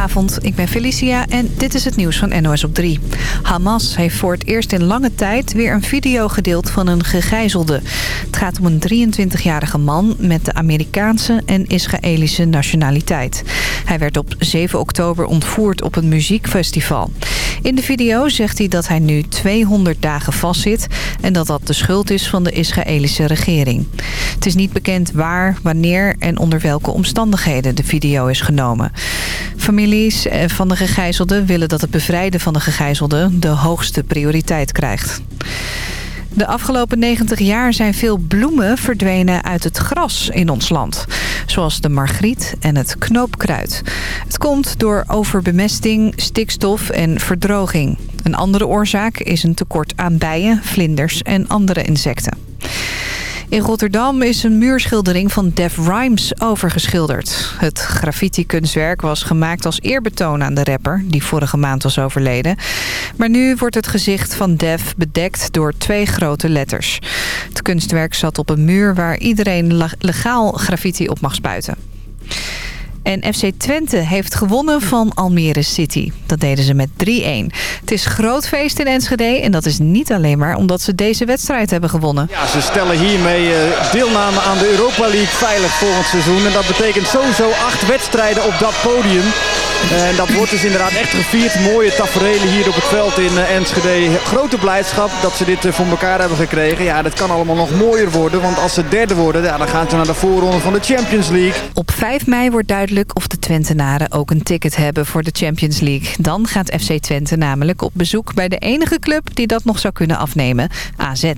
Goedenavond, ik ben Felicia en dit is het nieuws van NOS op 3. Hamas heeft voor het eerst in lange tijd weer een video gedeeld van een gegijzelde. Het gaat om een 23-jarige man met de Amerikaanse en Israëlische nationaliteit. Hij werd op 7 oktober ontvoerd op een muziekfestival. In de video zegt hij dat hij nu 200 dagen vastzit... en dat dat de schuld is van de Israëlische regering. Het is niet bekend waar, wanneer en onder welke omstandigheden de video is genomen. Families eh, van de gegijzelden willen dat het bevrijden van de gegijzelden... de hoogste prioriteit krijgt. De afgelopen 90 jaar zijn veel bloemen verdwenen uit het gras in ons land. Zoals de margriet en het knoopkruid. Het komt door overbemesting, stikstof en verdroging. Een andere oorzaak is een tekort aan bijen, vlinders en andere insecten. In Rotterdam is een muurschildering van Def Rhymes overgeschilderd. Het graffiti-kunstwerk was gemaakt als eerbetoon aan de rapper... die vorige maand was overleden. Maar nu wordt het gezicht van Def bedekt door twee grote letters. Het kunstwerk zat op een muur waar iedereen legaal graffiti op mag spuiten. En FC Twente heeft gewonnen van Almere City. Dat deden ze met 3-1. Het is groot feest in Enschede en dat is niet alleen maar omdat ze deze wedstrijd hebben gewonnen. Ja, ze stellen hiermee eh, deelname aan de Europa League veilig volgend seizoen. En dat betekent sowieso acht wedstrijden op dat podium. En dat wordt dus inderdaad echt gevierd. Mooie tafereelen hier op het veld in eh, Enschede. Grote blijdschap dat ze dit eh, voor elkaar hebben gekregen. Ja, dat kan allemaal nog mooier worden. Want als ze derde worden, dan gaan ze naar de voorronde van de Champions League. Op 5 mei wordt duidelijk of de Twentenaren ook een ticket hebben voor de Champions League. Dan gaat FC Twente namelijk op bezoek bij de enige club die dat nog zou kunnen afnemen, AZ.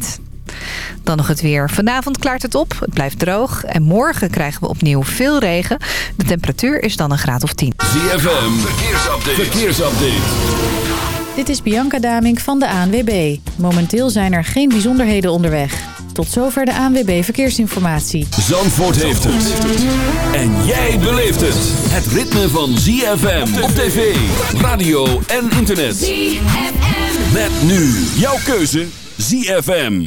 Dan nog het weer. Vanavond klaart het op, het blijft droog en morgen krijgen we opnieuw veel regen. De temperatuur is dan een graad of 10. ZFM, verkeersupdate. verkeersupdate. Dit is Bianca Damink van de ANWB. Momenteel zijn er geen bijzonderheden onderweg. Tot zover de ANWB Verkeersinformatie. Zandvoort heeft het. En jij beleeft het. Het ritme van ZFM op tv, radio en internet. ZFM. Met nu jouw keuze ZFM.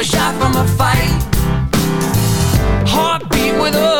Never shot from a fight. Heartbeat with a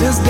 звезды.